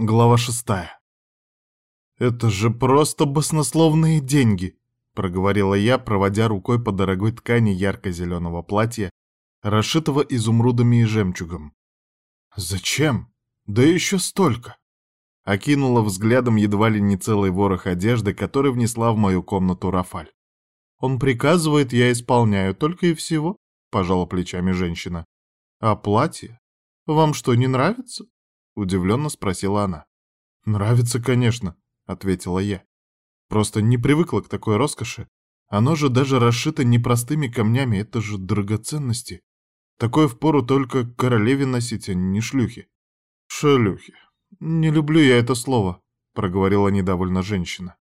Глава шестая. «Это же просто баснословные деньги!» — проговорила я, проводя рукой по дорогой ткани ярко-зеленого платья, расшитого изумрудами и жемчугом. «Зачем? Да еще столько!» Окинула взглядом едва ли не целый ворох одежды, который внесла в мою комнату Рафаль. «Он приказывает, я исполняю, только и всего», — пожала плечами женщина. «А платье? Вам что, не нравится?» Удивленно спросила она. «Нравится, конечно», — ответила я. «Просто не привыкла к такой роскоши. Оно же даже расшито не простыми камнями, это же драгоценности. Такое впору только королеве носить, а не шлюхи». «Шлюхи. Не люблю я это слово», — проговорила недовольно женщина.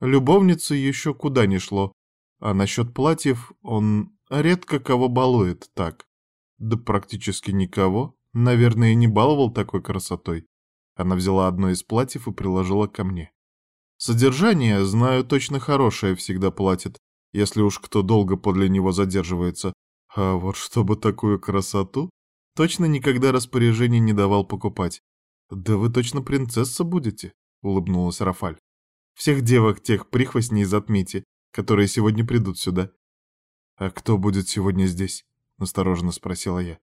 «Любовницы еще куда ни шло. А насчет платьев он редко кого балует так. Да практически никого. Наверное, не баловал такой красотой. Она взяла одно из платьев и приложила ко мне. Содержание, знаю, точно хорошее всегда платит, если уж кто долго подле него задерживается. А вот чтобы такую красоту, точно никогда распоряжений не давал покупать. Да вы точно принцесса будете, улыбнулась Рафаль. Всех девок тех прихвостней затмите, которые сегодня придут сюда. А кто будет сегодня здесь? Осторожно спросила я.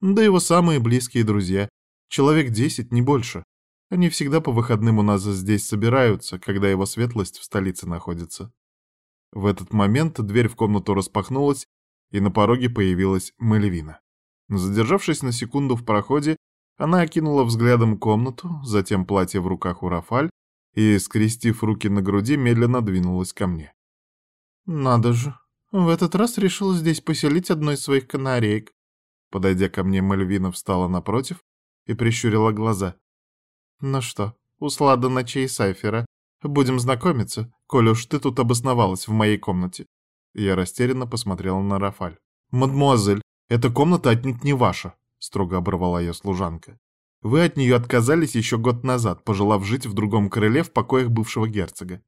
Да его самые близкие друзья. Человек десять, не больше. Они всегда по выходным у нас здесь собираются, когда его светлость в столице находится. В этот момент дверь в комнату распахнулась, и на пороге появилась Мальвина. Задержавшись на секунду в проходе, она окинула взглядом комнату, затем платье в руках у Рафаль и, скрестив руки на груди, медленно двинулась ко мне. «Надо же, в этот раз решила здесь поселить одну из своих канареек. Подойдя ко мне, Мальвина встала напротив и прищурила глаза. «Ну что, услада ночей Сайфера. Будем знакомиться, коль уж ты тут обосновалась в моей комнате». Я растерянно посмотрела на Рафаль. «Мадмуазель, эта комната отнюдь не ваша», — строго оборвала ее служанка. «Вы от нее отказались еще год назад, пожелав жить в другом крыле в покоях бывшего герцога».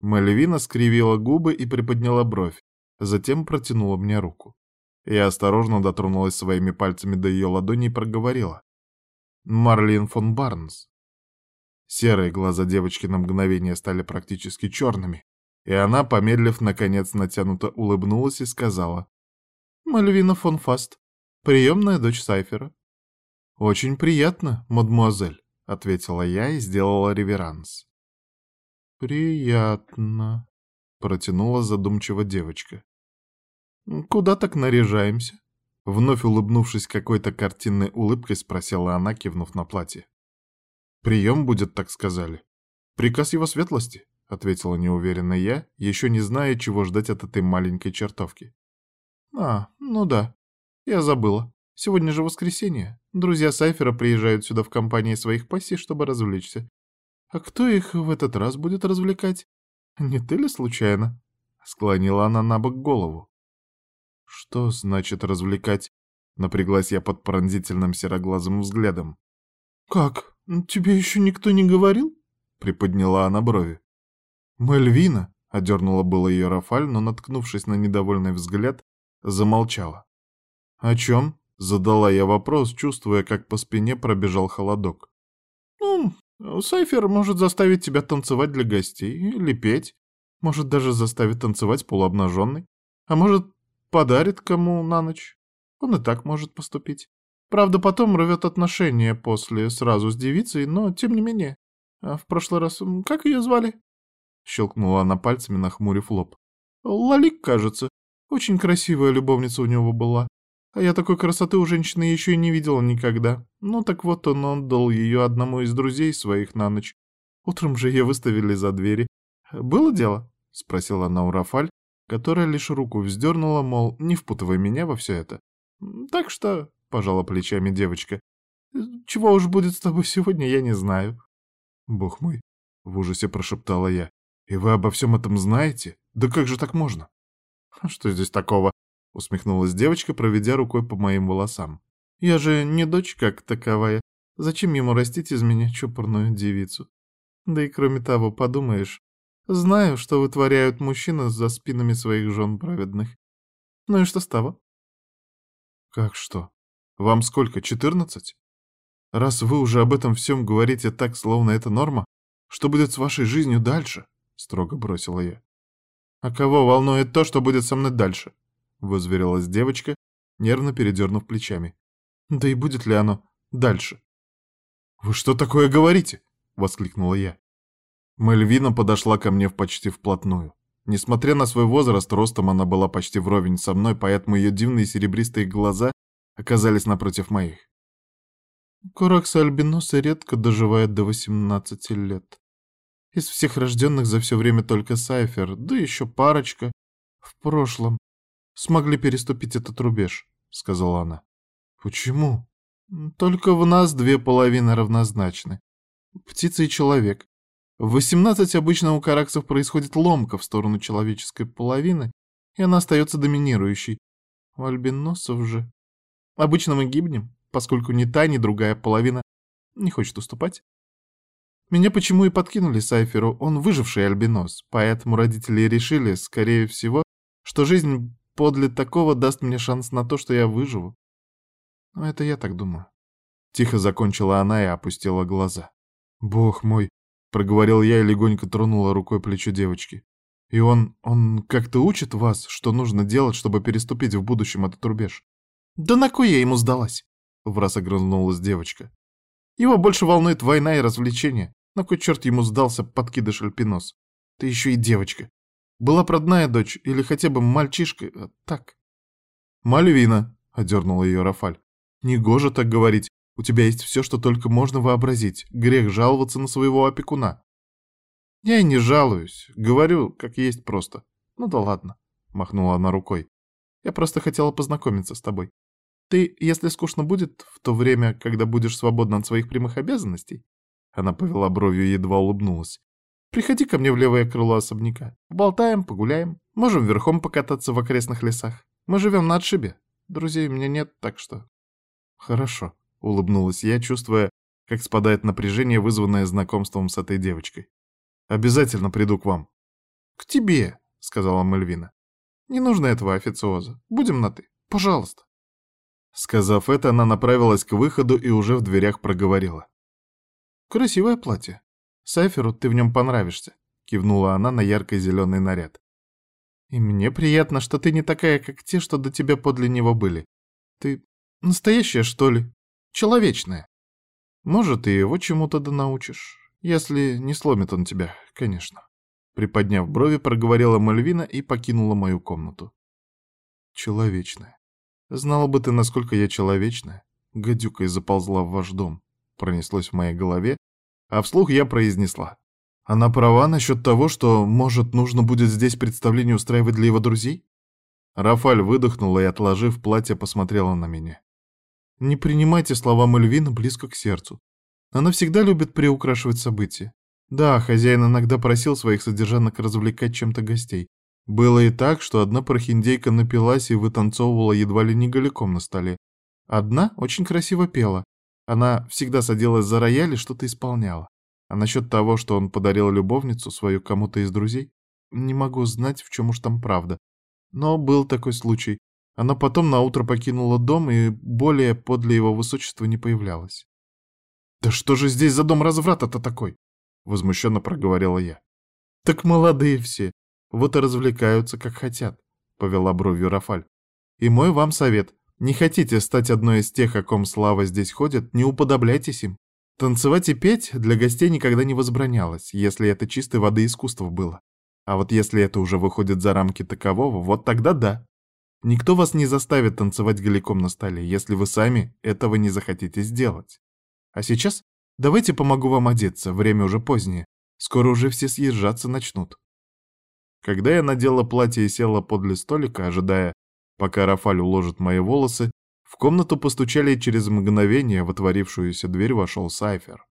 Мальвина скривила губы и приподняла бровь, затем протянула мне руку. Я осторожно дотронулась своими пальцами до ее ладони и проговорила. «Марлин фон Барнс». Серые глаза девочки на мгновение стали практически черными, и она, помедлив, наконец натянуто улыбнулась и сказала. «Мальвина фон Фаст, приемная дочь Сайфера». «Очень приятно, мадмуазель», — ответила я и сделала реверанс. «Приятно», — протянула задумчиво девочка. «Куда так наряжаемся?» Вновь улыбнувшись какой-то картинной улыбкой, спросила она, кивнув на платье. «Прием будет, так сказали. Приказ его светлости», — ответила неуверенно я, еще не зная, чего ждать от этой маленькой чертовки. «А, ну да. Я забыла. Сегодня же воскресенье. Друзья Сайфера приезжают сюда в компании своих пассий, чтобы развлечься. А кто их в этот раз будет развлекать? Не ты ли случайно?» Склонила она на бок голову. «Что значит развлекать?» — напряглась я под пронзительным сероглазым взглядом. «Как? Тебе еще никто не говорил?» — приподняла она брови. «Мальвина!» — одернула было ее Рафаль, но, наткнувшись на недовольный взгляд, замолчала. «О чем?» — задала я вопрос, чувствуя, как по спине пробежал холодок. «Ну, Сайфер может заставить тебя танцевать для гостей или петь, может даже заставить танцевать полуобнаженный, а может Подарит кому на ночь. Он и так может поступить. Правда, потом рвет отношения после сразу с девицей, но тем не менее. А в прошлый раз... Как ее звали?» Щелкнула она пальцами, нахмурив лоб. «Лалик, кажется. Очень красивая любовница у него была. А я такой красоты у женщины еще и не видела никогда. Ну так вот он отдал ее одному из друзей своих на ночь. Утром же ее выставили за двери. Было дело?» — спросила она у Рафаль, которая лишь руку вздернула, мол, не впутывай меня во все это. «Так что», — пожала плечами девочка, — «чего уж будет с тобой сегодня, я не знаю». «Бог мой», — в ужасе прошептала я, — «и вы обо всем этом знаете? Да как же так можно?» «А «Что здесь такого?» — усмехнулась девочка, проведя рукой по моим волосам. «Я же не дочь как таковая. Зачем ему растить из меня чопорную девицу? Да и кроме того, подумаешь, Знаю, что вытворяют мужчины за спинами своих жен праведных. Ну и что с того? Как что? Вам сколько, четырнадцать? Раз вы уже об этом всем говорите так, словно это норма, что будет с вашей жизнью дальше?» — строго бросила я. «А кого волнует то, что будет со мной дальше?» — возверилась девочка, нервно передернув плечами. «Да и будет ли оно дальше?» «Вы что такое говорите?» — воскликнула я. Мальвина подошла ко мне почти вплотную. Несмотря на свой возраст, ростом она была почти вровень со мной, поэтому ее дивные серебристые глаза оказались напротив моих. Куракса альбиноса редко доживает до 18 лет. Из всех рожденных за все время только Сайфер, да еще парочка в прошлом смогли переступить этот рубеж, сказала она. Почему? Только в нас две половины равнозначны. Птица и человек. В 18 обычно у караксов происходит ломка в сторону человеческой половины, и она остается доминирующей. У альбиносов же... Обычно мы гибнем, поскольку ни та, ни другая половина не хочет уступать. Меня почему и подкинули Сайферу, он выживший альбинос, поэтому родители решили, скорее всего, что жизнь подле такого даст мне шанс на то, что я выживу. Но это я так думаю. Тихо закончила она и опустила глаза. «Бог мой!» — проговорил я и легонько тронула рукой плечо девочки. «И он... он как-то учит вас, что нужно делать, чтобы переступить в будущем этот рубеж?» «Да на кой я ему сдалась?» — враз огрызнулась девочка. Его больше волнует война и развлечения. На кой черт ему сдался подкидыш Альпинос? Ты еще и девочка. Была продная дочь или хотя бы мальчишка, а так. Мальвина, — одернула ее Рафаль. Негоже так говорить. У тебя есть все, что только можно вообразить. Грех жаловаться на своего опекуна. Я и не жалуюсь. Говорю, как есть просто. Ну да ладно, — махнула она рукой. Я просто хотела познакомиться с тобой. Ты, если скучно будет, в то время, когда будешь свободна от своих прямых обязанностей, она повела бровью и едва улыбнулась. Приходи ко мне в левое крыло особняка. Болтаем, погуляем. Можем верхом покататься в окрестных лесах. Мы живем на отшибе. Друзей у меня нет, так что... Хорошо, улыбнулась я, чувствуя, как спадает напряжение, вызванное знакомством с этой девочкой. Обязательно приду к вам. К тебе, сказала Мальвина. Не нужно этого официоза. Будем на «ты». Пожалуйста. Сказав это, она направилась к выходу и уже в дверях проговорила. «Красивое платье. Сайферу ты в нем понравишься», — кивнула она на яркий зеленый наряд. «И мне приятно, что ты не такая, как те, что до тебя подле него были. Ты настоящая, что ли? Человечная. Может, и его чему-то да научишь, если не сломит он тебя, конечно». Приподняв брови, проговорила Мальвина и покинула мою комнату. «Человечная. Знала бы ты, насколько я человечная. Гадюка и заползла в ваш дом. Пронеслось в моей голове, а вслух я произнесла. Она права насчет того, что, может, нужно будет здесь представление устраивать для его друзей? Рафаль выдохнула и, отложив платье, посмотрела на меня. Не принимайте слова Мальвина близко к сердцу. Она всегда любит приукрашивать события. Да, хозяин иногда просил своих содержанок развлекать чем-то гостей, было и так, что одна прохиндейка напилась и вытанцовывала едва ли не голиком на столе. Одна очень красиво пела. Она всегда садилась за рояль и что-то исполняла. А насчет того, что он подарил любовницу свою кому-то из друзей, не могу знать, в чем уж там правда. Но был такой случай. Она потом наутро покинула дом и более подле его высочества не появлялась. «Да что же здесь за дом разврата-то такой?» — возмущенно проговорила я. «Так молодые все, вот и развлекаются, как хотят», — повела бровью Рафаль. «И мой вам совет. Не хотите стать одной из тех, о ком слава здесь ходит, не уподобляйтесь им. Танцевать и петь для гостей никогда не возбранялось, если это чистой воды искусство было. А вот если это уже выходит за рамки такового, вот тогда да. Никто вас не заставит танцевать голиком на столе, если вы сами этого не захотите сделать. А сейчас давайте помогу вам одеться, время уже позднее. Скоро уже все съезжаться начнут. Когда я надела платье и села подле столика, ожидая, пока Рафаль уложит мои волосы, в комнату постучали и через мгновение в отворившуюся дверь вошел Сайфер.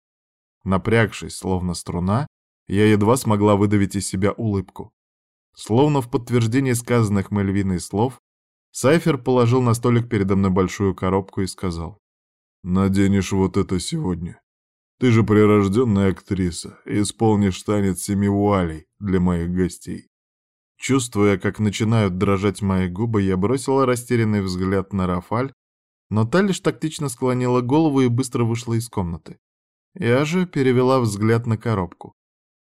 Напрягшись, словно струна, я едва смогла выдавить из себя улыбку. Словно в подтверждение сказанных Мельвиной слов, Сайфер положил на столик передо мной большую коробку и сказал. «Наденешь вот это сегодня. Ты же прирожденная актриса исполнишь танец семи вуалей для моих гостей». Чувствуя, как начинают дрожать мои губы, я бросила растерянный взгляд на Рафаль, но та лишь тактично склонила голову и быстро вышла из комнаты. Я же перевела взгляд на коробку.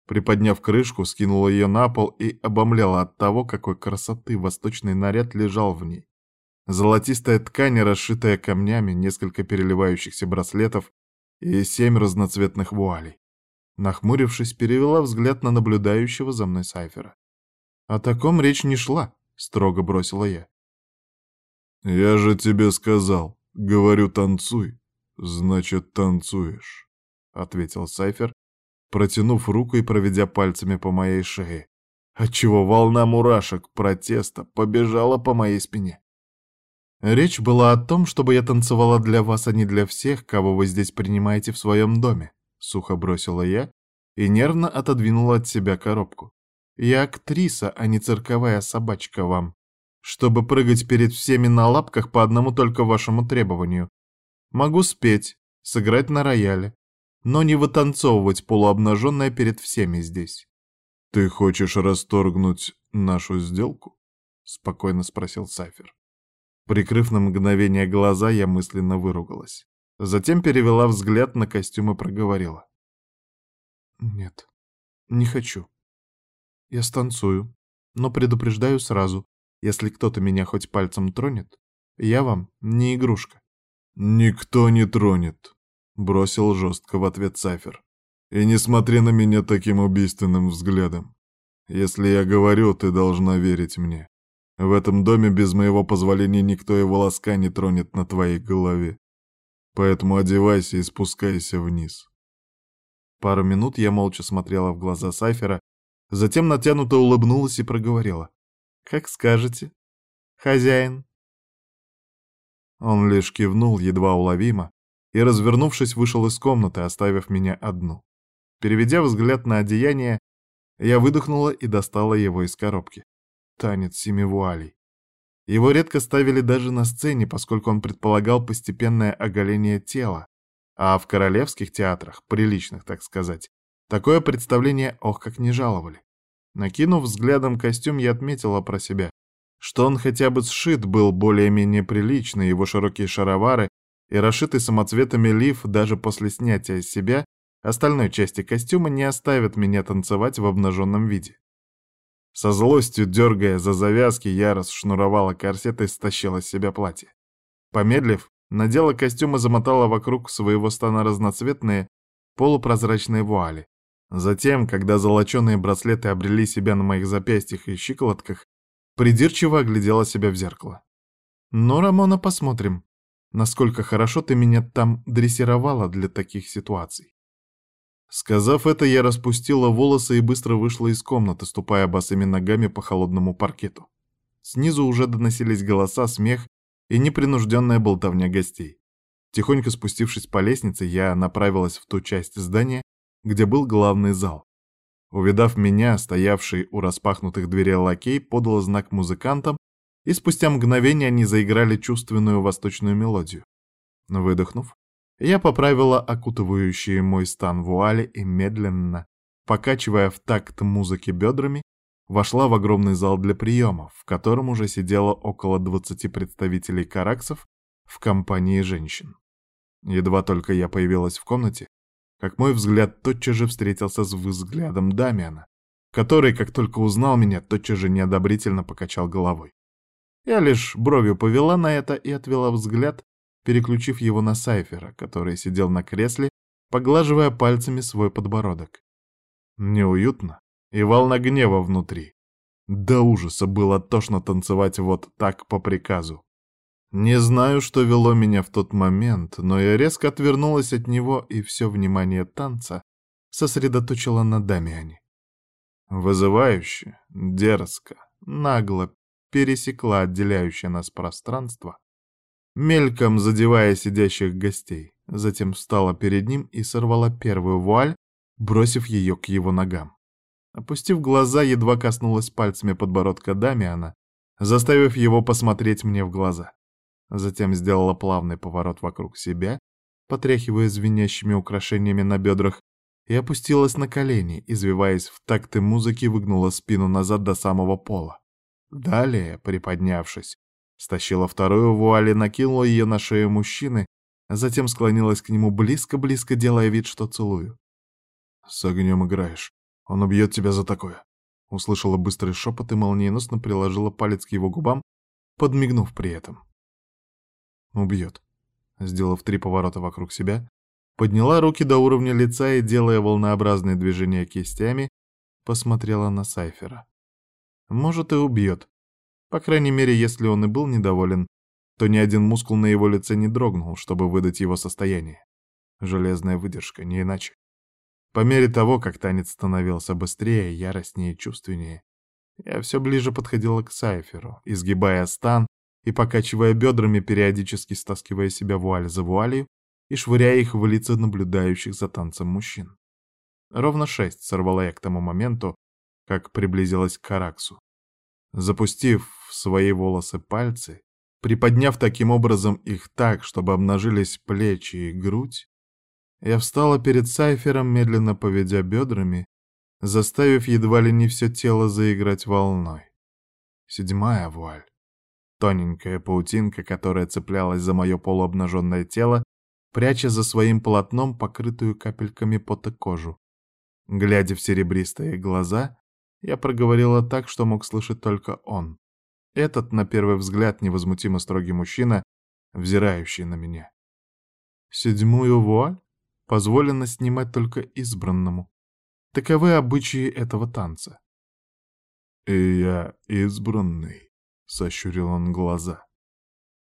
Приподняв крышку, скинула ее на пол и обомляла от того, какой красоты восточный наряд лежал в ней. Золотистая ткань, расшитая камнями, несколько переливающихся браслетов и семь разноцветных вуалей. Нахмурившись, перевела взгляд на наблюдающего за мной Сайфера. «О таком речь не шла», — строго бросила я. «Я же тебе сказал, говорю, танцуй, значит, танцуешь», — ответил Сайфер, протянув руку и проведя пальцами по моей шее, отчего волна мурашек протеста побежала по моей спине. Речь была о том, чтобы я танцевала для вас, а не для всех, кого вы здесь принимаете в своем доме, сухо бросила я и нервно отодвинула от себя коробку. Я актриса, а не цирковая собачка вам, чтобы прыгать перед всеми на лапках по одному только вашему требованию. Могу спеть, сыграть на рояле, но не вытанцовывать полуобнаженная перед всеми здесь. «Ты хочешь расторгнуть нашу сделку?» — спокойно спросил Сайфер. Прикрыв на мгновение глаза, я мысленно выругалась. Затем перевела взгляд на костюм и проговорила. «Нет, не хочу. Я станцую, но предупреждаю сразу, если кто-то меня хоть пальцем тронет, я вам не игрушка». «Никто не тронет», Бросил жестко в ответ Сафер. И не смотри на меня таким убийственным взглядом. Если я говорю, ты должна верить мне. В этом доме без моего позволения никто и волоска не тронет на твоей голове. Поэтому одевайся и спускайся вниз. Пару минут я молча смотрела в глаза Сайфера, затем натянуто улыбнулась и проговорила. «Как скажете, хозяин». Он лишь кивнул едва уловимо, и, развернувшись, вышел из комнаты, оставив меня одну. Переведя взгляд на одеяние, я выдохнула и достала его из коробки. Танец семи вуалей. Его редко ставили даже на сцене, поскольку он предполагал постепенное оголение тела, а в королевских театрах, приличных, так сказать, такое представление ох как не жаловали. Накинув взглядом костюм, я отметила про себя, что он хотя бы сшит был более-менее прилично, его широкие шаровары и расшитый самоцветами лиф даже после снятия с себя остальной части костюма не оставит меня танцевать в обнаженном виде. Со злостью, дергая за завязки, я расшнуровала корсет и стащила с себя платье. Помедлив, надела костюм и замотала вокруг своего стана разноцветные полупрозрачные вуали. Затем, когда золоченые браслеты обрели себя на моих запястьях и щиколотках, придирчиво оглядела себя в зеркало. «Ну, Рамона, посмотрим, насколько хорошо ты меня там дрессировала для таких ситуаций. Сказав это, я распустила волосы и быстро вышла из комнаты, ступая босыми ногами по холодному паркету. Снизу уже доносились голоса, смех и непринужденная болтовня гостей. Тихонько спустившись по лестнице, я направилась в ту часть здания, где был главный зал. Увидав меня, стоявший у распахнутых дверей лакей подал знак музыкантам, и спустя мгновение они заиграли чувственную восточную мелодию. Выдохнув, я поправила окутывающие мой стан вуали и медленно, покачивая в такт музыки бедрами, вошла в огромный зал для приемов, в котором уже сидело около 20 представителей караксов в компании женщин. Едва только я появилась в комнате, как мой взгляд тотчас же встретился с взглядом Дамиана, который, как только узнал меня, тотчас же неодобрительно покачал головой. Я лишь бровью повела на это и отвела взгляд, переключив его на Сайфера, который сидел на кресле, поглаживая пальцами свой подбородок. Неуютно и волна гнева внутри. До ужаса было тошно танцевать вот так по приказу. Не знаю, что вело меня в тот момент, но я резко отвернулась от него и все внимание танца сосредоточила на Дамиане. Вызывающе, дерзко, нагло, пересекла отделяющее нас пространство, мельком задевая сидящих гостей, затем встала перед ним и сорвала первую вуаль, бросив ее к его ногам. Опустив глаза, едва коснулась пальцами подбородка Дамиана, заставив его посмотреть мне в глаза. Затем сделала плавный поворот вокруг себя, потряхивая звенящими украшениями на бедрах, и опустилась на колени, извиваясь в такты музыки, выгнула спину назад до самого пола. Далее, приподнявшись, Стащила вторую вуаль и накинула ее на шею мужчины, затем склонилась к нему близко-близко, делая вид, что целую. «С огнем играешь. Он убьет тебя за такое». Услышала быстрый шепот и молниеносно приложила палец к его губам, подмигнув при этом. «Убьет». Сделав три поворота вокруг себя, подняла руки до уровня лица и, делая волнообразные движения кистями, посмотрела на Сайфера. «Может, и убьет. По крайней мере, если он и был недоволен, то ни один мускул на его лице не дрогнул, чтобы выдать его состояние. Железная выдержка, не иначе. По мере того, как танец становился быстрее, яростнее чувственнее, я все ближе подходила к Сайферу, изгибая стан и покачивая бедрами, периодически стаскивая себя вуаль за вуалью и швыряя их в лица наблюдающих за танцем мужчин. Ровно шесть сорвала я к тому моменту, как приблизилась к Караксу. Запустив в свои волосы пальцы, приподняв таким образом их так, чтобы обнажились плечи и грудь, я встала перед Сайфером, медленно поведя бедрами, заставив едва ли не все тело заиграть волной. Седьмая вуаль. Тоненькая паутинка, которая цеплялась за мое полуобнаженное тело, пряча за своим полотном покрытую капельками пота кожу. Глядя в серебристые глаза, я проговорила так, что мог слышать только он. Этот, на первый взгляд, невозмутимо строгий мужчина, взирающий на меня. Седьмую вуаль позволено снимать только избранному. Таковы обычаи этого танца. «И я избранный», — сощурил он глаза.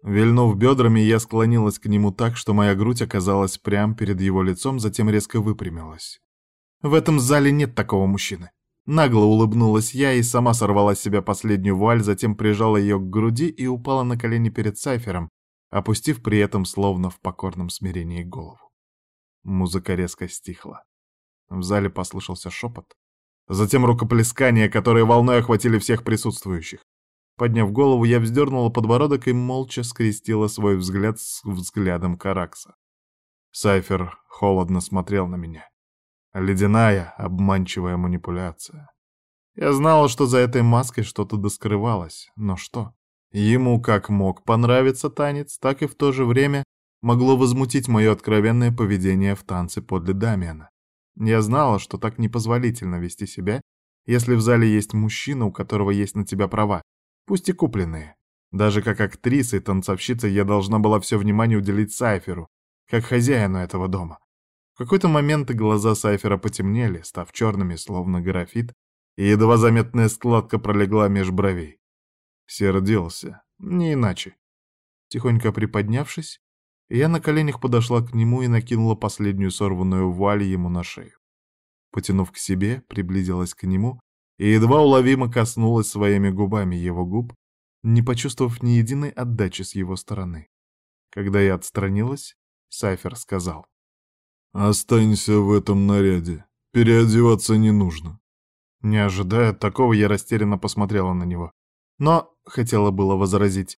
Вильнув бедрами, я склонилась к нему так, что моя грудь оказалась прямо перед его лицом, затем резко выпрямилась. В этом зале нет такого мужчины. Нагло улыбнулась я и сама сорвала с себя последнюю вуаль, затем прижала ее к груди и упала на колени перед Сайфером, опустив при этом словно в покорном смирении голову. Музыка резко стихла. В зале послышался шепот. Затем рукоплескания, которые волной охватили всех присутствующих. Подняв голову, я вздернула подбородок и молча скрестила свой взгляд с взглядом Каракса. Сайфер холодно смотрел на меня. Ледяная, обманчивая манипуляция. Я знала, что за этой маской что-то доскрывалось, но что? Ему как мог понравиться танец, так и в то же время могло возмутить мое откровенное поведение в танце подле Дамиана. Я знала, что так непозволительно вести себя, если в зале есть мужчина, у которого есть на тебя права, пусть и купленные. Даже как актриса и танцовщица я должна была все внимание уделить Сайферу, как хозяину этого дома. В какой-то момент глаза Сайфера потемнели, став черными, словно графит, и едва заметная складка пролегла меж бровей. Сердился, не иначе. Тихонько приподнявшись, я на коленях подошла к нему и накинула последнюю сорванную вуаль ему на шею. Потянув к себе, приблизилась к нему и едва уловимо коснулась своими губами его губ, не почувствовав ни единой отдачи с его стороны. Когда я отстранилась, Сайфер сказал. «Останься в этом наряде. Переодеваться не нужно». Не ожидая такого, я растерянно посмотрела на него. Но хотела было возразить.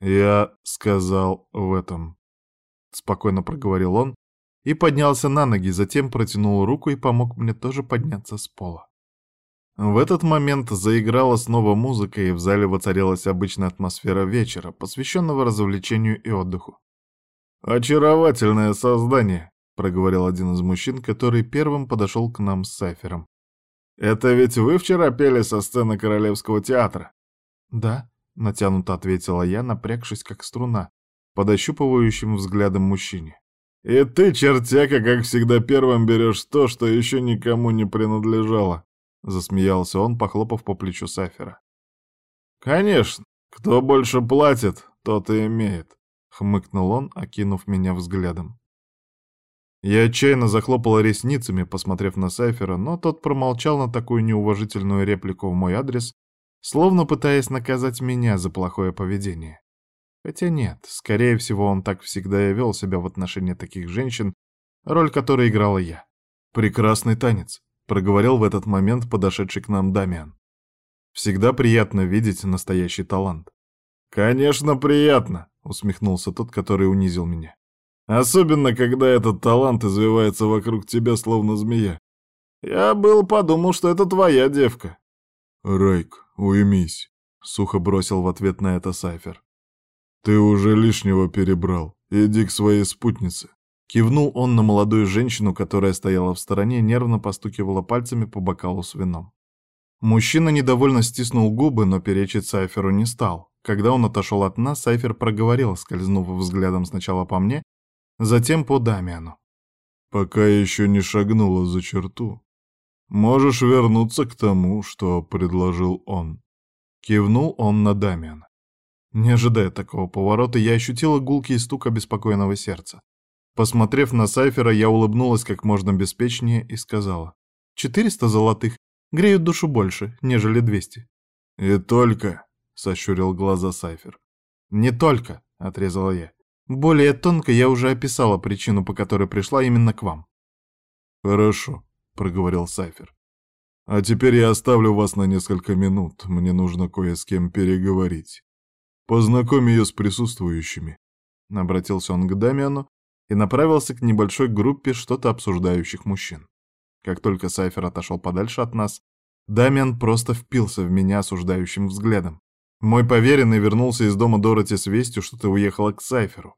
«Я сказал в этом». Спокойно проговорил он и поднялся на ноги, затем протянул руку и помог мне тоже подняться с пола. В этот момент заиграла снова музыка, и в зале воцарилась обычная атмосфера вечера, посвященного развлечению и отдыху. «Очаровательное создание», — проговорил один из мужчин, который первым подошел к нам с Сайфером. «Это ведь вы вчера пели со сцены Королевского театра?» «Да», — натянуто ответила я, напрягшись как струна, под ощупывающим взглядом мужчине. «И ты, чертяка, как всегда первым берешь то, что еще никому не принадлежало», — засмеялся он, похлопав по плечу Сафера. «Конечно, кто больше платит, тот и имеет», — хмыкнул он, окинув меня взглядом. Я отчаянно захлопала ресницами, посмотрев на Сайфера, но тот промолчал на такую неуважительную реплику в мой адрес, словно пытаясь наказать меня за плохое поведение. Хотя нет, скорее всего, он так всегда и вел себя в отношении таких женщин, роль которой играла я. «Прекрасный танец», — проговорил в этот момент подошедший к нам Дамиан. «Всегда приятно видеть настоящий талант». «Конечно, приятно», — усмехнулся тот, который унизил меня. Особенно, когда этот талант извивается вокруг тебя, словно змея. Я был подумал, что это твоя девка. Райк, уймись, сухо бросил в ответ на это Сайфер. «Ты уже лишнего перебрал. Иди к своей спутнице». Кивнул он на молодую женщину, которая стояла в стороне, нервно постукивала пальцами по бокалу с вином. Мужчина недовольно стиснул губы, но перечить Сайферу не стал. Когда он отошел от нас, Сайфер проговорил, скользнув взглядом сначала по мне, затем по Дамиану. «Пока еще не шагнула за черту. Можешь вернуться к тому, что предложил он». Кивнул он на Дамиана. Не ожидая такого поворота, я ощутила гулкий стук обеспокоенного сердца. Посмотрев на Сайфера, я улыбнулась как можно беспечнее и сказала. «Четыреста золотых греют душу больше, нежели двести». «И только...» — сощурил глаза Сайфер. «Не только», — отрезала я. «Более тонко я уже описала причину, по которой пришла именно к вам». «Хорошо», — проговорил Сайфер. «А теперь я оставлю вас на несколько минут. Мне нужно кое с кем переговорить. Познакомь ее с присутствующими». Обратился он к Дамиану, и направился к небольшой группе что-то обсуждающих мужчин. Как только Сайфер отошел подальше от нас, Дамиан просто впился в меня осуждающим взглядом. Мой поверенный вернулся из дома Дороти с вестью, что ты уехала к Сайферу.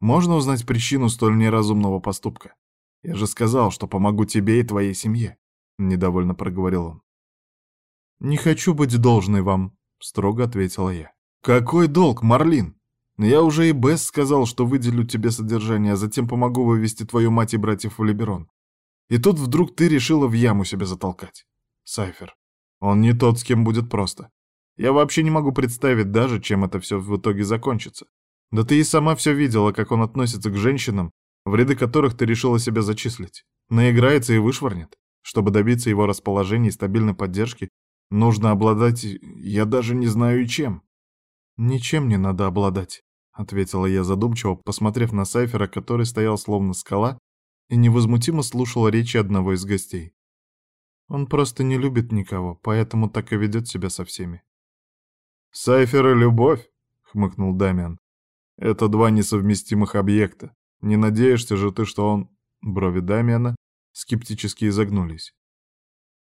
Можно узнать причину столь неразумного поступка? Я же сказал, что помогу тебе и твоей семье, — недовольно проговорил он. «Не хочу быть должной вам», — строго ответила я. «Какой долг, Марлин? Я уже и Бесс сказал, что выделю тебе содержание, а затем помогу вывести твою мать и братьев в Либерон. И тут вдруг ты решила в яму себя затолкать. Сайфер. Он не тот, с кем будет просто. Я вообще не могу представить даже, чем это все в итоге закончится. Да ты и сама все видела, как он относится к женщинам, в ряды которых ты решила себя зачислить. Наиграется и вышвырнет. Чтобы добиться его расположения и стабильной поддержки, нужно обладать, я даже не знаю чем. Ничем не надо обладать. — ответила я задумчиво, посмотрев на Сайфера, который стоял словно скала и невозмутимо слушал речи одного из гостей. Он просто не любит никого, поэтому так и ведет себя со всеми. «Сайфер и любовь», — хмыкнул Дамиан. «Это два несовместимых объекта. Не надеешься же ты, что он...» Брови Дамиана скептически изогнулись.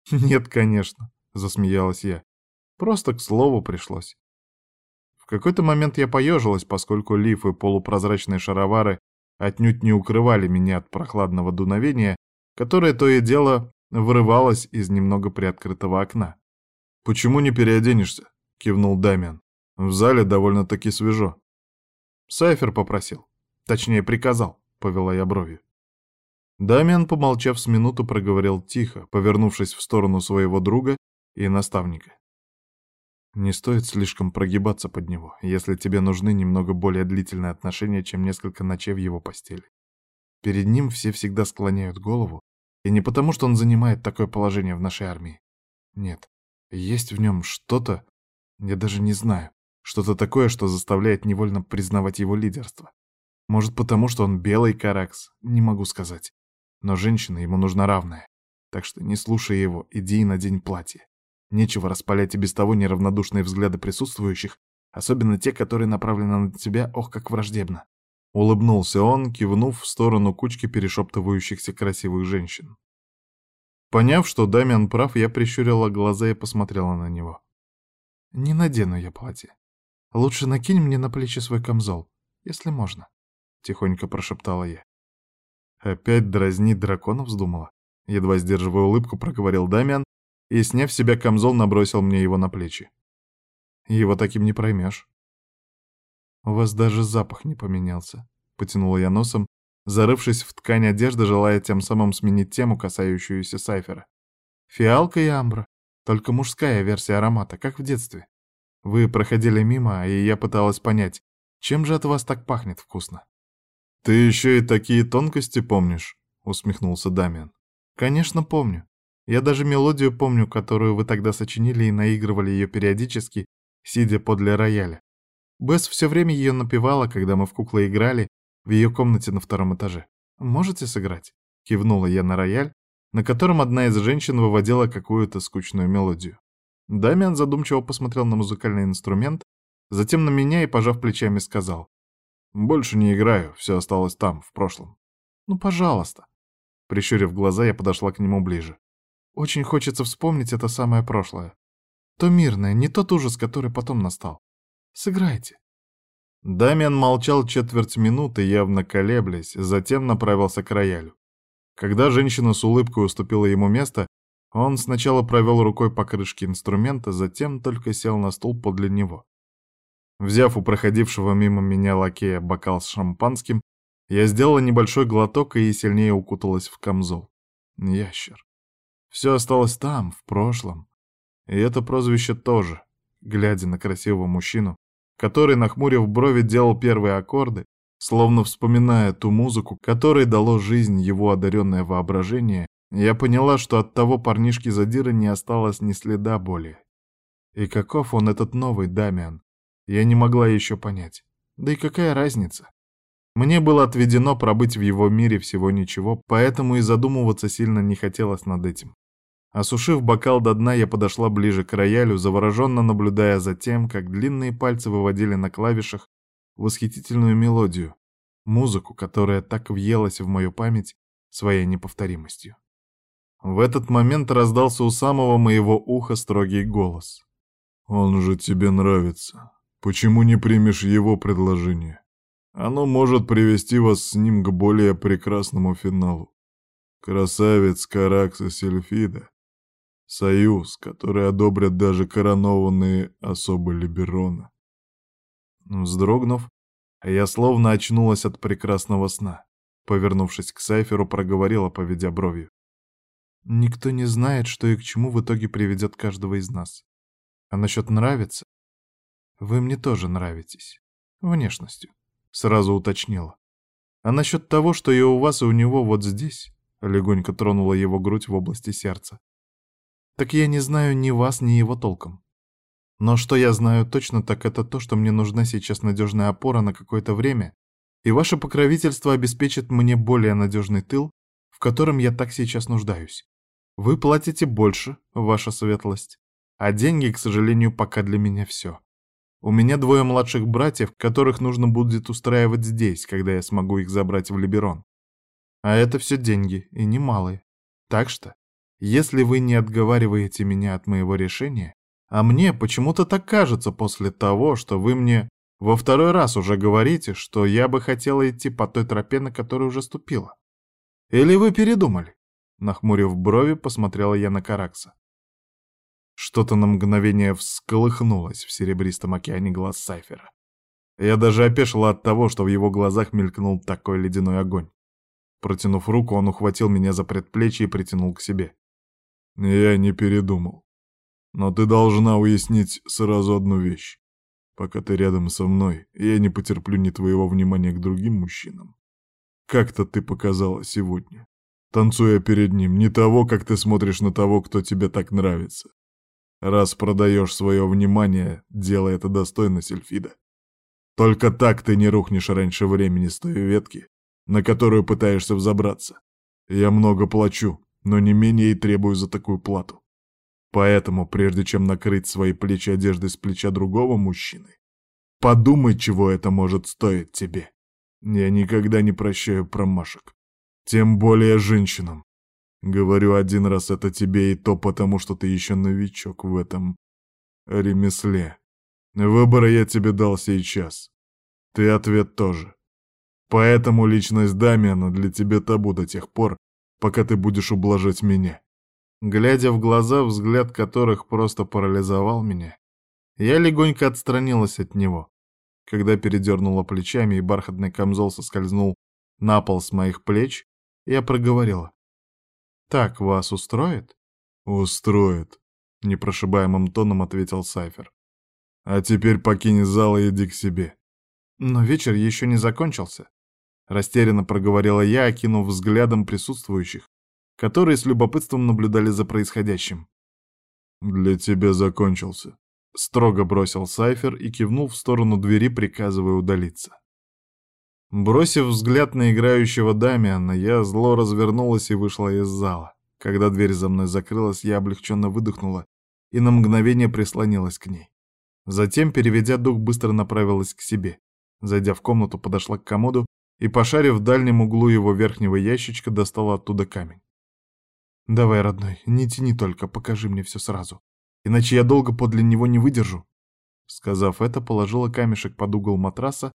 «Нет, конечно», — засмеялась я. «Просто к слову пришлось. В какой-то момент я поежилась, поскольку лиф и полупрозрачные шаровары отнюдь не укрывали меня от прохладного дуновения, которое то и дело вырывалось из немного приоткрытого окна. «Почему не переоденешься?» — кивнул Дамиан. «В зале довольно-таки свежо». Сайфер попросил. Точнее, приказал, — повела я бровью. Дамиан, помолчав с минуту, проговорил тихо, повернувшись в сторону своего друга и наставника. Не стоит слишком прогибаться под него, если тебе нужны немного более длительные отношения, чем несколько ночей в его постели. Перед ним все всегда склоняют голову, и не потому, что он занимает такое положение в нашей армии. Нет, есть в нем что-то, я даже не знаю, что-то такое, что заставляет невольно признавать его лидерство. Может, потому, что он белый каракс, не могу сказать. Но женщина ему нужна равная. Так что не слушай его, иди и надень платье. Нечего распалять и без того неравнодушные взгляды присутствующих, особенно те, которые направлены на тебя, ох, как враждебно. Улыбнулся он, кивнув в сторону кучки перешептывающихся красивых женщин. Поняв, что Дамиан прав, я прищурила глаза и посмотрела на него. «Не надену я платье. Лучше накинь мне на плечи свой камзол, если можно», — тихонько прошептала я. Опять дразнить дракона вздумала. Едва сдерживая улыбку, проговорил Дамиан, и, сняв с себя камзол, набросил мне его на плечи. Его таким не проймешь. «У вас даже запах не поменялся», — потянула я носом, зарывшись в ткань одежды, желая тем самым сменить тему, касающуюся Сайфера. «Фиалка и амбра. Только мужская версия аромата, как в детстве. Вы проходили мимо, и я пыталась понять, чем же от вас так пахнет вкусно?» «Ты еще и такие тонкости помнишь?» — усмехнулся Дамиан. «Конечно помню. Я даже мелодию помню, которую вы тогда сочинили и наигрывали ее периодически, сидя подле рояля. Бесс все время ее напевала, когда мы в куклы играли в ее комнате на втором этаже. Можете сыграть?» Кивнула я на рояль, на котором одна из женщин выводила какую-то скучную мелодию. Дамиан задумчиво посмотрел на музыкальный инструмент, затем на меня и, пожав плечами, сказал. «Больше не играю, все осталось там, в прошлом». «Ну, пожалуйста». Прищурив глаза, я подошла к нему ближе. Очень хочется вспомнить это самое прошлое. То мирное, не тот ужас, который потом настал. Сыграйте. Дамиан молчал четверть минуты, явно колеблясь, затем направился к роялю. Когда женщина с улыбкой уступила ему место, он сначала провел рукой по крышке инструмента, затем только сел на стул подле него. Взяв у проходившего мимо меня лакея бокал с шампанским, я сделала небольшой глоток и сильнее укуталась в камзол. Ящер. Все осталось там, в прошлом. И это прозвище тоже. Глядя на красивого мужчину, который, нахмурив брови, делал первые аккорды, словно вспоминая ту музыку, которой дало жизнь его одаренное воображение, я поняла, что от того парнишки задира не осталось ни следа более. И каков он, этот новый Дамиан, я не могла еще понять. Да и какая разница? Мне было отведено пробыть в его мире всего ничего, поэтому и задумываться сильно не хотелось над этим. Осушив бокал до дна, я подошла ближе к роялю, завороженно наблюдая за тем, как длинные пальцы выводили на клавишах восхитительную мелодию, музыку, которая так въелась в мою память своей неповторимостью. В этот момент раздался у самого моего уха строгий голос. «Он же тебе нравится. Почему не примешь его предложение?» Оно может привести вас с ним к более прекрасному финалу. Красавец Каракса Сельфида. Союз, который одобрят даже коронованные особы Либерона. Вздрогнув, я словно очнулась от прекрасного сна. Повернувшись к Сайферу, проговорила, поведя бровью. Никто не знает, что и к чему в итоге приведет каждого из нас. А насчет нравится? Вы мне тоже нравитесь. Внешностью сразу уточнила. А насчет того, что и у вас, и у него вот здесь, легонько тронула его грудь в области сердца. Так я не знаю ни вас, ни его толком. Но что я знаю точно, так это то, что мне нужна сейчас надежная опора на какое-то время, и ваше покровительство обеспечит мне более надежный тыл, в котором я так сейчас нуждаюсь. Вы платите больше, ваша светлость, а деньги, к сожалению, пока для меня все. У меня двое младших братьев, которых нужно будет устраивать здесь, когда я смогу их забрать в Либерон. А это все деньги, и немалые. Так что, если вы не отговариваете меня от моего решения, а мне почему-то так кажется после того, что вы мне во второй раз уже говорите, что я бы хотела идти по той тропе, на которую уже ступила. Или вы передумали? Нахмурив брови, посмотрела я на Каракса. Что-то на мгновение всколыхнулось в серебристом океане глаз Сайфера. Я даже опешила от того, что в его глазах мелькнул такой ледяной огонь. Протянув руку, он ухватил меня за предплечье и притянул к себе. «Я не передумал. Но ты должна уяснить сразу одну вещь. Пока ты рядом со мной, я не потерплю ни твоего внимания к другим мужчинам. Как-то ты показала сегодня, танцуя перед ним, не того, как ты смотришь на того, кто тебе так нравится. Раз продаешь свое внимание, делай это достойно, Сельфида. Только так ты не рухнешь раньше времени с той ветки, на которую пытаешься взобраться. Я много плачу, но не менее и требую за такую плату. Поэтому, прежде чем накрыть свои плечи одеждой с плеча другого мужчины, подумай, чего это может стоить тебе. Я никогда не прощаю промашек. Тем более женщинам. Говорю один раз это тебе и то потому, что ты еще новичок в этом ремесле. Выбора я тебе дал сейчас. Ты ответ тоже. Поэтому личность Дамиана для тебя табу до тех пор, пока ты будешь ублажать меня. Глядя в глаза, взгляд которых просто парализовал меня, я легонько отстранилась от него. Когда передернула плечами и бархатный камзол соскользнул на пол с моих плеч, я проговорила. «Так вас устроит?» «Устроит», — непрошибаемым тоном ответил Сайфер. «А теперь покинь зал и иди к себе». «Но вечер еще не закончился», — растерянно проговорила я, окинув взглядом присутствующих, которые с любопытством наблюдали за происходящим. «Для тебя закончился», — строго бросил Сайфер и кивнул в сторону двери, приказывая удалиться. Бросив взгляд на играющего Дамиана, я зло развернулась и вышла из зала. Когда дверь за мной закрылась, я облегченно выдохнула и на мгновение прислонилась к ней. Затем, переведя дух, быстро направилась к себе. Зайдя в комнату, подошла к комоду и, пошарив в дальнем углу его верхнего ящичка, достала оттуда камень. «Давай, родной, не тяни только, покажи мне все сразу. Иначе я долго подле него не выдержу». Сказав это, положила камешек под угол матраса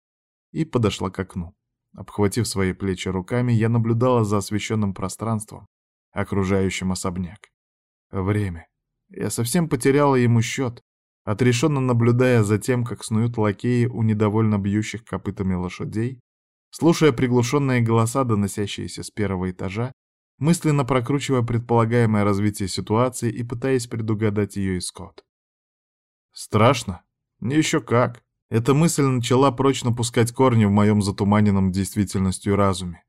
и подошла к окну. Обхватив свои плечи руками, я наблюдала за освещенным пространством, окружающим особняк. Время. Я совсем потеряла ему счет, отрешенно наблюдая за тем, как снуют лакеи у недовольно бьющих копытами лошадей, слушая приглушенные голоса, доносящиеся с первого этажа, мысленно прокручивая предполагаемое развитие ситуации и пытаясь предугадать ее исход. Страшно? Еще как. Эта мысль начала прочно пускать корни в моем затуманенном действительностью разуме.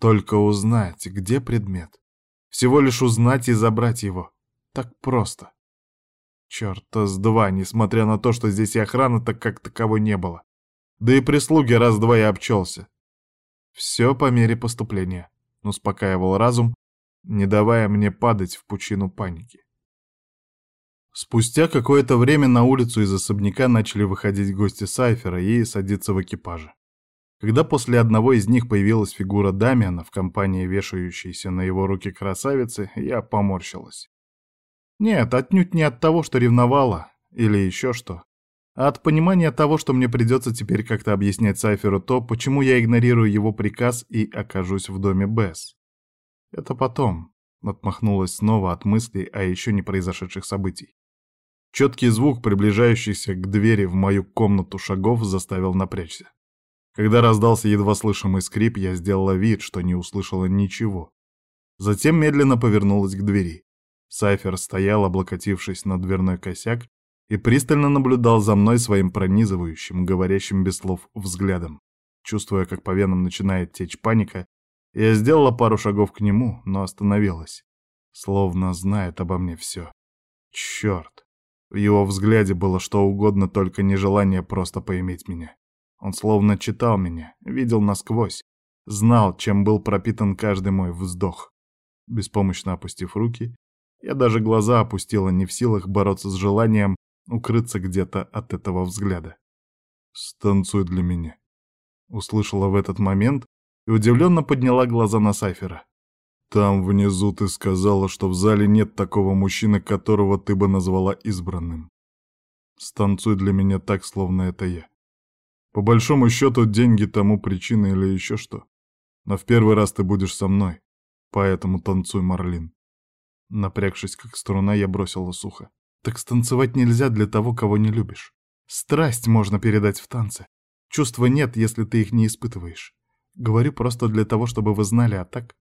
Только узнать, где предмет. Всего лишь узнать и забрать его. Так просто. Чёрта с два, несмотря на то, что здесь и охраны так как таковой не было. Да и прислуги раз-два и обчелся. Все по мере поступления успокаивал разум, не давая мне падать в пучину паники. Спустя какое-то время на улицу из особняка начали выходить гости Сайфера и садиться в экипаже. Когда после одного из них появилась фигура Дамиана в компании вешающейся на его руки красавицы, я поморщилась. Нет, отнюдь не от того, что ревновала, или еще что, а от понимания того, что мне придется теперь как-то объяснять Сайферу то, почему я игнорирую его приказ и окажусь в доме Бесс. Это потом, отмахнулась снова от мыслей о еще не произошедших событий. Четкий звук, приближающийся к двери в мою комнату шагов, заставил напрячься. Когда раздался едва слышимый скрип, я сделала вид, что не услышала ничего. Затем медленно повернулась к двери. Сайфер стоял, облокотившись на дверной косяк, и пристально наблюдал за мной своим пронизывающим, говорящим без слов взглядом. Чувствуя, как по венам начинает течь паника, я сделала пару шагов к нему, но остановилась. Словно знает обо мне все. Черт! В его взгляде было что угодно, только не желание просто поиметь меня. Он словно читал меня, видел насквозь, знал, чем был пропитан каждый мой вздох. Беспомощно опустив руки, я даже глаза опустила, не в силах бороться с желанием укрыться где-то от этого взгляда. «Станцуй для меня», — услышала в этот момент и удивленно подняла глаза на Сайфера. «Там внизу ты сказала, что в зале нет такого мужчины, которого ты бы назвала избранным. Станцуй для меня так, словно это я. По большому счету, деньги тому причина или еще что. Но в первый раз ты будешь со мной, поэтому танцуй, Марлин». Напрягшись как струна, я бросила сухо. Так станцевать нельзя для того, кого не любишь. Страсть можно передать в танце. Чувства нет, если ты их не испытываешь. Говорю просто для того, чтобы вы знали, а так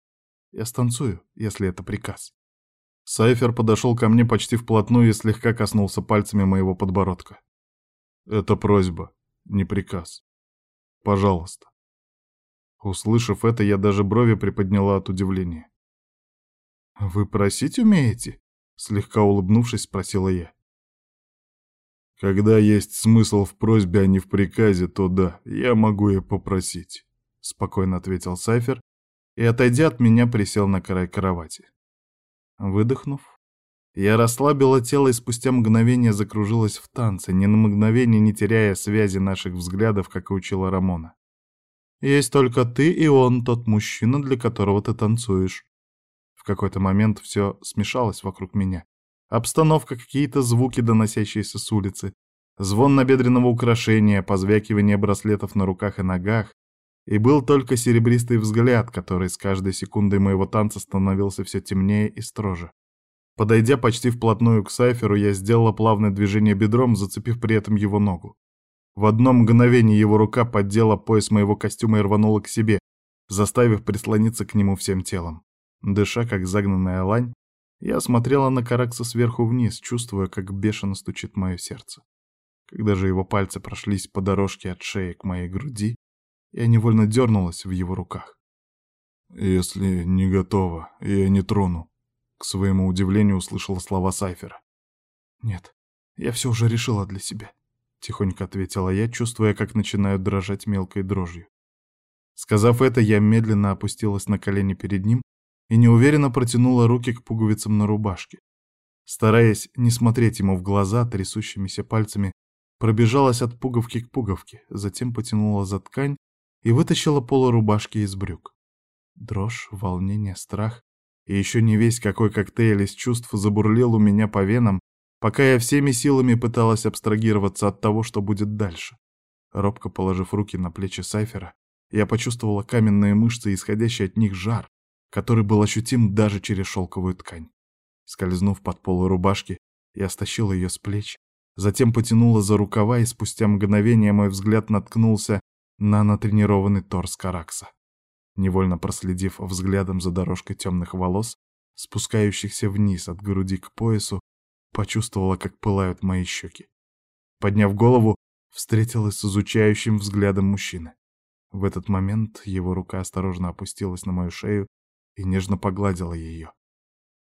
я станцую, если это приказ. Сайфер подошел ко мне почти вплотную и слегка коснулся пальцами моего подбородка. Это просьба, не приказ. Пожалуйста. Услышав это, я даже брови приподняла от удивления. «Вы просить умеете?» Слегка улыбнувшись, спросила я. Когда есть смысл в просьбе, а не в приказе, то да, я могу и попросить, спокойно ответил Сайфер и, отойдя от меня, присел на край кровати. Выдохнув, я расслабила тело и спустя мгновение закружилась в танце, ни на мгновение не теряя связи наших взглядов, как и учила Рамона. «Есть только ты и он, тот мужчина, для которого ты танцуешь. В какой-то момент все смешалось вокруг меня. Обстановка, какие-то звуки, доносящиеся с улицы, звон набедренного украшения, позвякивание браслетов на руках и ногах, и был только серебристый взгляд, который с каждой секундой моего танца становился все темнее и строже. Подойдя почти вплотную к Сайферу, я сделала плавное движение бедром, зацепив при этом его ногу. В одно мгновение его рука поддела пояс моего костюма и рванула к себе, заставив прислониться к нему всем телом. Дыша, как загнанная лань, я смотрела на Каракса сверху вниз, чувствуя, как бешено стучит мое сердце. Когда же его пальцы прошлись по дорожке от шеи к моей груди, я невольно дернулась в его руках. «Если не готова, я не трону», — к своему удивлению услышала слова Сайфера. «Нет, я все уже решила для себя», — тихонько ответила я, чувствуя, как начинают дрожать мелкой дрожью. Сказав это, я медленно опустилась на колени перед ним и неуверенно протянула руки к пуговицам на рубашке. Стараясь не смотреть ему в глаза, трясущимися пальцами пробежалась от пуговки к пуговке, затем потянула за ткань и вытащила полы рубашки из брюк. Дрожь, волнение, страх и еще не весь какой коктейль из чувств забурлил у меня по венам, пока я всеми силами пыталась абстрагироваться от того, что будет дальше. Робко положив руки на плечи Сайфера, я почувствовала каменные мышцы, исходящий от них жар, который был ощутим даже через шелковую ткань. Скользнув под полу рубашки, я стащила ее с плеч, затем потянула за рукава, и спустя мгновение мой взгляд наткнулся на натренированный торс Каракса. Невольно проследив взглядом за дорожкой темных волос, спускающихся вниз от груди к поясу, почувствовала, как пылают мои щеки. Подняв голову, встретилась с изучающим взглядом мужчины. В этот момент его рука осторожно опустилась на мою шею и нежно погладила ее.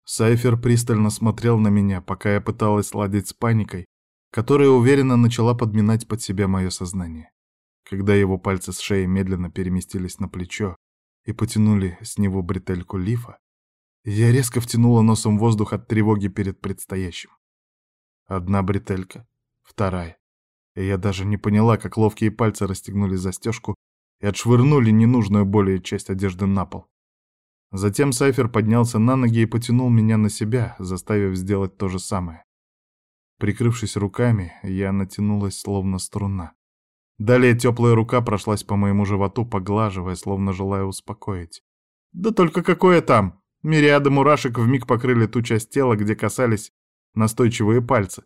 Сайфер пристально смотрел на меня, пока я пыталась ладить с паникой, которая уверенно начала подминать под себя мое сознание. Когда его пальцы с шеи медленно переместились на плечо и потянули с него бретельку лифа, я резко втянула носом воздух от тревоги перед предстоящим. Одна бретелька, вторая. И я даже не поняла, как ловкие пальцы расстегнули застежку и отшвырнули ненужную более часть одежды на пол. Затем Сайфер поднялся на ноги и потянул меня на себя, заставив сделать то же самое. Прикрывшись руками, я натянулась словно струна. Далее теплая рука прошлась по моему животу, поглаживая, словно желая успокоить. Да только какое там! Мириады мурашек вмиг покрыли ту часть тела, где касались настойчивые пальцы.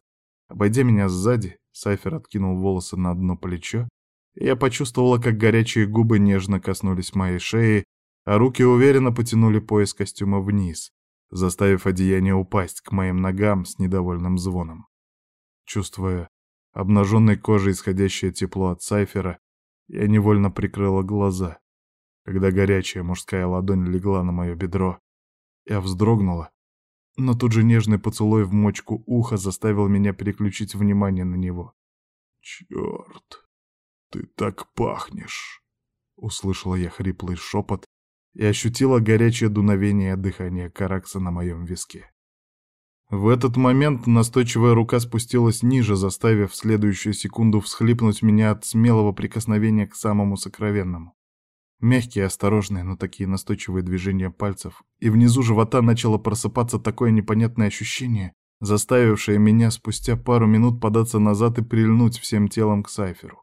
Обойдя меня сзади, Сайфер откинул волосы на одно плечо, и я почувствовала, как горячие губы нежно коснулись моей шеи, а руки уверенно потянули пояс костюма вниз, заставив одеяние упасть к моим ногам с недовольным звоном. Чувствуя обнаженной кожей исходящее тепло от Сайфера, я невольно прикрыла глаза. Когда горячая мужская ладонь легла на мое бедро, я вздрогнула, но тут же нежный поцелуй в мочку уха заставил меня переключить внимание на него. «Черт, ты так пахнешь!» — услышала я хриплый шепот, и ощутила горячее дуновение дыхания Каракса на моем виске. В этот момент настойчивая рука спустилась ниже, заставив в следующую секунду всхлипнуть меня от смелого прикосновения к самому сокровенному. Мягкие, осторожные, но такие настойчивые движения пальцев, и внизу живота начало просыпаться такое непонятное ощущение, заставившее меня спустя пару минут податься назад и прильнуть всем телом к Сайферу.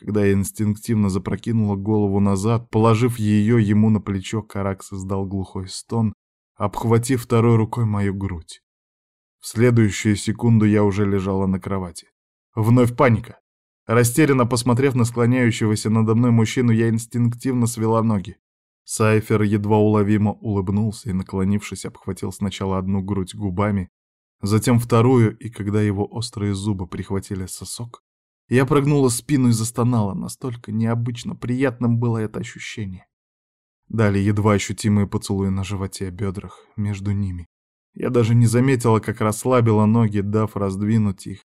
Когда я инстинктивно запрокинула голову назад, положив ее ему на плечо, Карак создал глухой стон, обхватив второй рукой мою грудь. Следующую секунду я уже лежала на кровати. Вновь паника. Растерянно посмотрев на склоняющегося надо мной мужчину, я инстинктивно свела ноги. Сайфер едва уловимо улыбнулся и, наклонившись, обхватил сначала одну грудь губами, затем вторую, и когда его острые зубы прихватили сосок, я прогнула спину и застонала, настолько необычно приятным было это ощущение. Далее едва ощутимые поцелуи на животе, бедрах, между ними. Я даже не заметила, как расслабила ноги, дав раздвинуть их.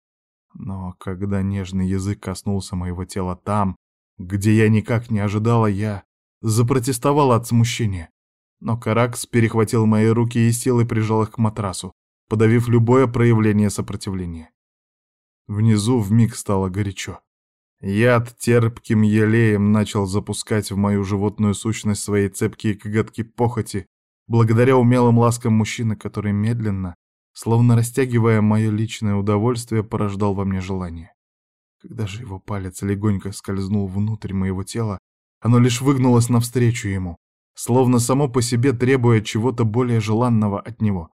Но когда нежный язык коснулся моего тела там, где я никак не ожидала, я запротестовала от смущения. Но Каракс перехватил мои руки и силой прижал их к матрасу, подавив любое проявление сопротивления. Внизу вмиг стало горячо. Яд терпким елеем начал запускать в мою животную сущность свои цепкие коготки похоти, благодаря умелым ласкам мужчины, который медленно, словно растягивая мое личное удовольствие, порождал во мне желание. Когда же его палец легонько скользнул внутрь моего тела, оно лишь выгнулось навстречу ему, словно само по себе требуя чего-то более желанного от него.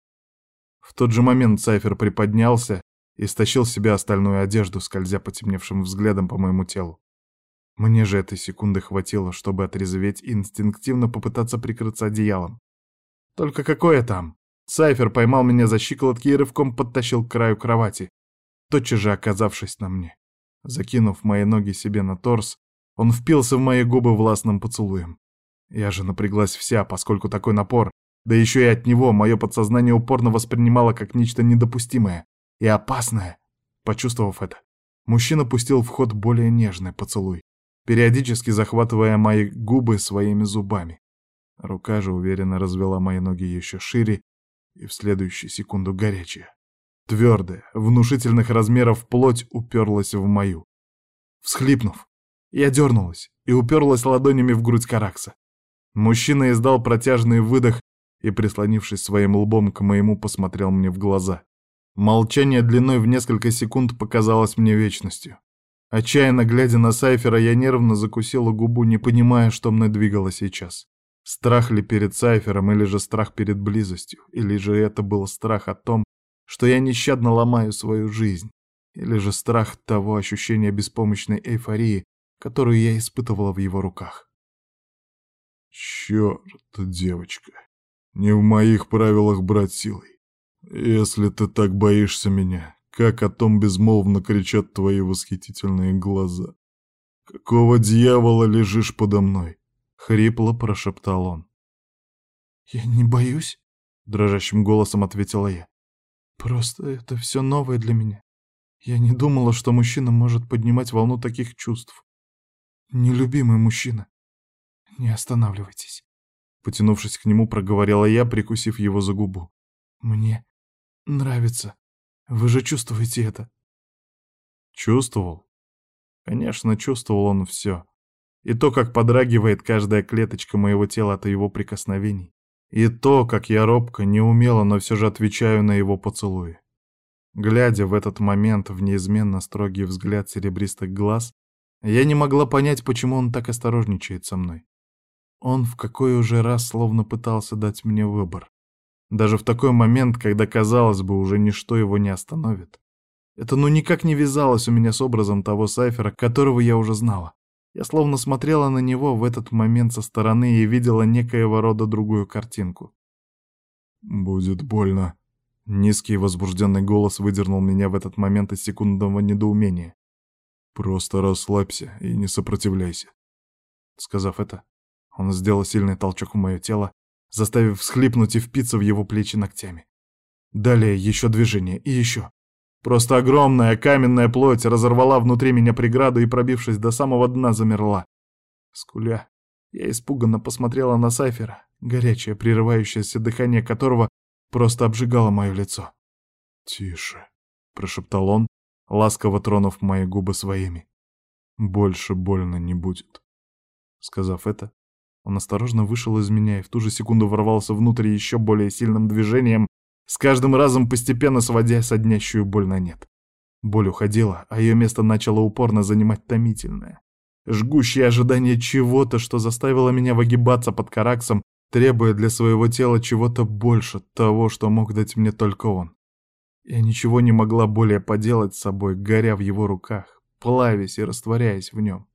В тот же момент Сайфер приподнялся и стащил с себя остальную одежду, скользя потемневшим взглядом по моему телу. Мне же этой секунды хватило, чтобы отрезветь и инстинктивно попытаться прикрыться одеялом. Только какое там? Сайфер поймал меня за щиколотки и рывком подтащил к краю кровати, тотчас же оказавшись на мне. Закинув мои ноги себе на торс, он впился в мои губы властным поцелуем. Я же напряглась вся, поскольку такой напор, да еще и от него мое подсознание упорно воспринимало как нечто недопустимое и опасное. Почувствовав это, мужчина пустил в ход более нежный поцелуй, периодически захватывая мои губы своими зубами. Рука же уверенно развела мои ноги еще шире, и в следующую секунду горячая. Твердая, внушительных размеров плоть уперлась в мою. Всхлипнув, я дернулась и уперлась ладонями в грудь Каракса. Мужчина издал протяжный выдох и, прислонившись своим лбом к моему, посмотрел мне в глаза. Молчание длиной в несколько секунд показалось мне вечностью. Отчаянно глядя на Сайфера, я нервно закусила губу, не понимая, что мной двигало сейчас. Страх ли перед Сайфером, или же страх перед близостью, или же это был страх о том, что я нещадно ломаю свою жизнь, или же страх того ощущения беспомощной эйфории, которую я испытывала в его руках. Черт, девочка, не в моих правилах брать силой. Если ты так боишься меня, как о том безмолвно кричат твои восхитительные глаза. Какого дьявола лежишь подо мной? Хрипло прошептал он. «Я не боюсь», — дрожащим голосом ответила я. «Просто это все новое для меня. Я не думала, что мужчина может поднимать волну таких чувств. Нелюбимый мужчина. Не останавливайтесь». Потянувшись к нему, проговорила я, прикусив его за губу. «Мне нравится. Вы же чувствуете это?» Чувствовал? Конечно, чувствовал он все. И то, как подрагивает каждая клеточка моего тела от его прикосновений. И то, как я робко, неумело, но все же отвечаю на его поцелуи. Глядя в этот момент в неизменно строгий взгляд серебристых глаз, я не могла понять, почему он так осторожничает со мной. Он в какой уже раз словно пытался дать мне выбор. Даже в такой момент, когда, казалось бы, уже ничто его не остановит. Это ну никак не вязалось у меня с образом того Сайфера, которого я уже знала. Я словно смотрела на него в этот момент со стороны и видела некоего рода другую картинку. «Будет больно». Низкий возбужденный голос выдернул меня в этот момент из секундного недоумения. «Просто расслабься и не сопротивляйся». Сказав это, он сделал сильный толчок в мое тело, заставив всхлипнуть и впиться в его плечи ногтями. Далее еще движение и еще. Просто огромная каменная плоть разорвала внутри меня преграду и, пробившись до самого дна, замерла. Скуля, я испуганно посмотрела на Сайфера, горячее, прерывающееся дыхание которого просто обжигало мое лицо. «Тише», — прошептал он, ласково тронув мои губы своими. «Больше больно не будет». Сказав это, он осторожно вышел из меня и в ту же секунду ворвался внутрь еще более сильным движением, с каждым разом постепенно сводя соднящую боль на нет. Боль уходила, а ее место начало упорно занимать томительное. Жгущее ожидание чего-то, что заставило меня выгибаться под караксом, требуя для своего тела чего-то больше того, что мог дать мне только он. Я ничего не могла более поделать с собой, горя в его руках, плавясь и растворяясь в нем.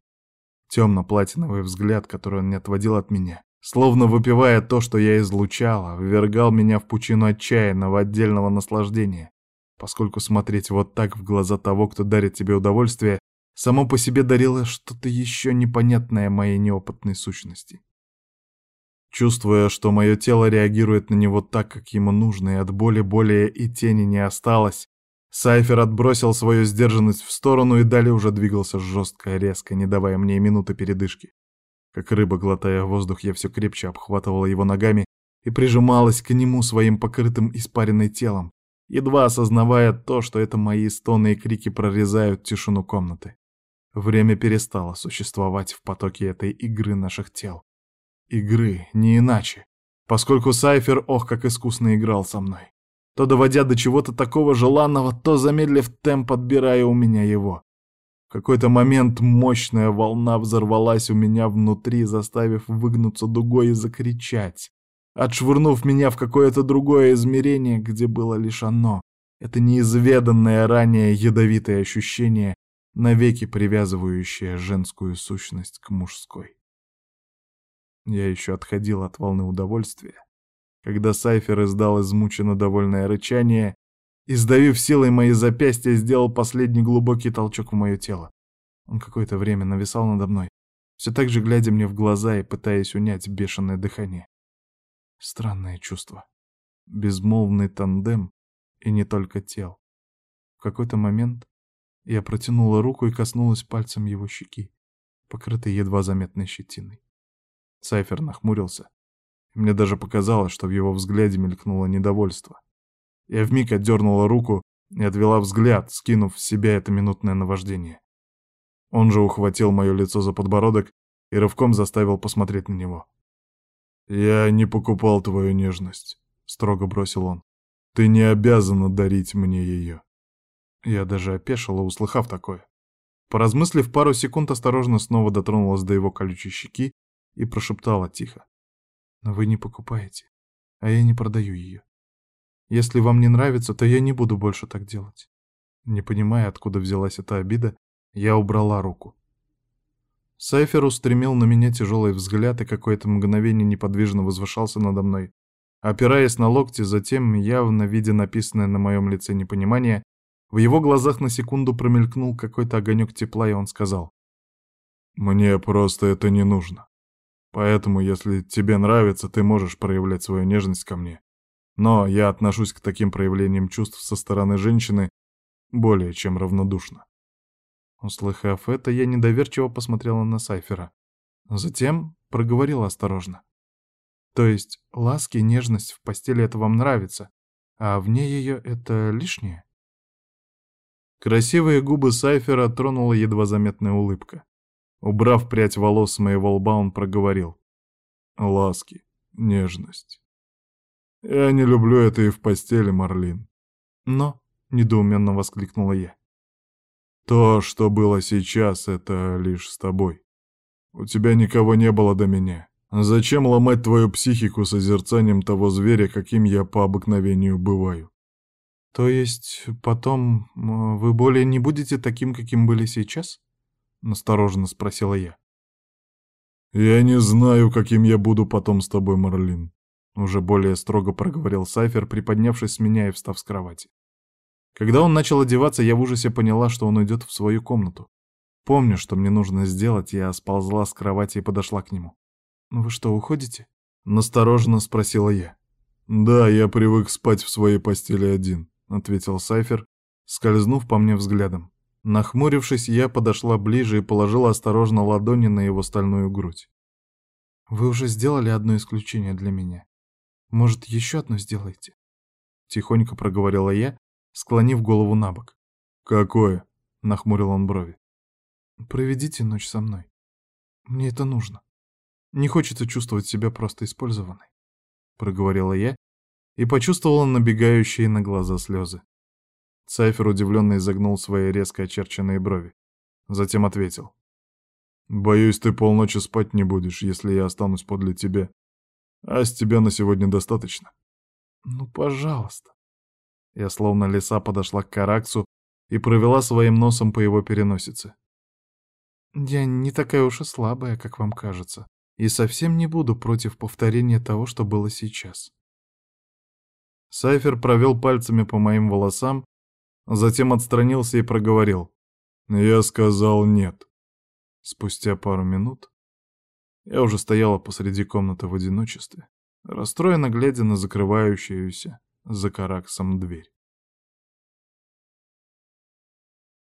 Темно-платиновый взгляд, который он не отводил от меня, словно выпивая то, что я излучала, ввергал меня в пучину отчаянного отдельного наслаждения, поскольку смотреть вот так в глаза того, кто дарит тебе удовольствие, само по себе дарило что-то еще непонятное моей неопытной сущности. Чувствуя, что мое тело реагирует на него так, как ему нужно, и от боли более и тени не осталось, Сайфер отбросил свою сдержанность в сторону и далее уже двигался жестко резко, не давая мне минуты передышки. Как рыба, глотая воздух, я все крепче обхватывала его ногами и прижималась к нему своим покрытым испаренной телом, едва осознавая то, что это мои стоны и крики прорезают тишину комнаты. Время перестало существовать в потоке этой игры наших тел. Игры, не иначе, поскольку Сайфер, ох, как искусно играл со мной. То доводя до чего-то такого желанного, то замедлив темп, отбирая у меня его какой-то момент мощная волна взорвалась у меня внутри, заставив выгнуться дугой и закричать, отшвырнув меня в какое-то другое измерение, где было лишь оно. Это неизведанное ранее ядовитое ощущение, навеки привязывающее женскую сущность к мужской. Я еще отходил от волны удовольствия, когда Сайфер издал измученно довольное рычание и, сдавив силой мои запястья, сделал последний глубокий толчок в мое тело. Он какое-то время нависал надо мной, все так же глядя мне в глаза и пытаясь унять бешеное дыхание. Странное чувство. Безмолвный тандем и не только тел. В какой-то момент я протянула руку и коснулась пальцем его щеки, покрытой едва заметной щетиной. Сайфер нахмурился. Мне даже показалось, что в его взгляде мелькнуло недовольство. Я вмиг отдернула руку и отвела взгляд, скинув в себя это минутное наваждение. Он же ухватил мое лицо за подбородок и рывком заставил посмотреть на него. «Я не покупал твою нежность», — строго бросил он. Ты не обязана дарить мне ее. Я даже опешила, услыхав такое. Поразмыслив пару секунд, осторожно снова дотронулась до его колючей щеки и прошептала тихо. «Но вы не покупаете, а я не продаю ее. Если вам не нравится, то я не буду больше так делать». Не понимая, откуда взялась эта обида, я убрала руку. Сайфер устремил на меня тяжелый взгляд и какое-то мгновение неподвижно возвышался надо мной. Опираясь на локти, затем, явно видя написанное на моем лице непонимание, в его глазах на секунду промелькнул какой-то огонек тепла, и он сказал. «Мне просто это не нужно. Поэтому, если тебе нравится, ты можешь проявлять свою нежность ко мне. Но я отношусь к таким проявлениям чувств со стороны женщины более чем равнодушно». Услыхав это, я недоверчиво посмотрела на Сайфера. Затем проговорила осторожно. То есть ласки нежность в постели это вам нравится, а вне ее это лишнее? Красивые губы Сайфера тронула едва заметная улыбка. Убрав прядь волос с моего лба, он проговорил. Ласки, нежность. Я не люблю это и в постели, Марлин. Но, — недоуменно воскликнула я. То, что было сейчас, это лишь с тобой. У тебя никого не было до меня. Зачем ломать твою психику созерцанием того зверя, каким я по обыкновению бываю? То есть потом вы более не будете таким, каким были сейчас? Настороженно спросила я. Я не знаю, каким я буду потом с тобой, Марлин. Уже более строго проговорил Сайфер, приподнявшись с меня и встав с кровати. Когда он начал одеваться, я в ужасе поняла, что он уйдет в свою комнату. Помню, что мне нужно сделать, я сползла с кровати и подошла к нему. «Ну «Вы что, уходите?» — настороженно спросила я. «Да, я привык спать в своей постели один», — ответил Сайфер, скользнув по мне взглядом. Нахмурившись, я подошла ближе и положила осторожно ладони на его стальную грудь. «Вы уже сделали одно исключение для меня. Может, еще одно сделаете?» Тихонько проговорила я, склонив голову на бок. «Какое?» — нахмурил он брови. «Проведите ночь со мной. Мне это нужно. Не хочется чувствовать себя просто использованной», — проговорила я и почувствовала набегающие на глаза слезы. Цайфер удивленно изогнул свои резко очерченные брови. Затем ответил. «Боюсь, ты полночи спать не будешь, если я останусь подле тебя. А с тебя на сегодня достаточно». «Ну, пожалуйста», я словно лиса подошла к Караксу и провела своим носом по его переносице. «Я не такая уж и слабая, как вам кажется, и совсем не буду против повторения того, что было сейчас». Сайфер провел пальцами по моим волосам, затем отстранился и проговорил. «Я сказал нет». Спустя пару минут я уже стояла посреди комнаты в одиночестве, расстроенно глядя на закрывающуюся за Караксом дверь.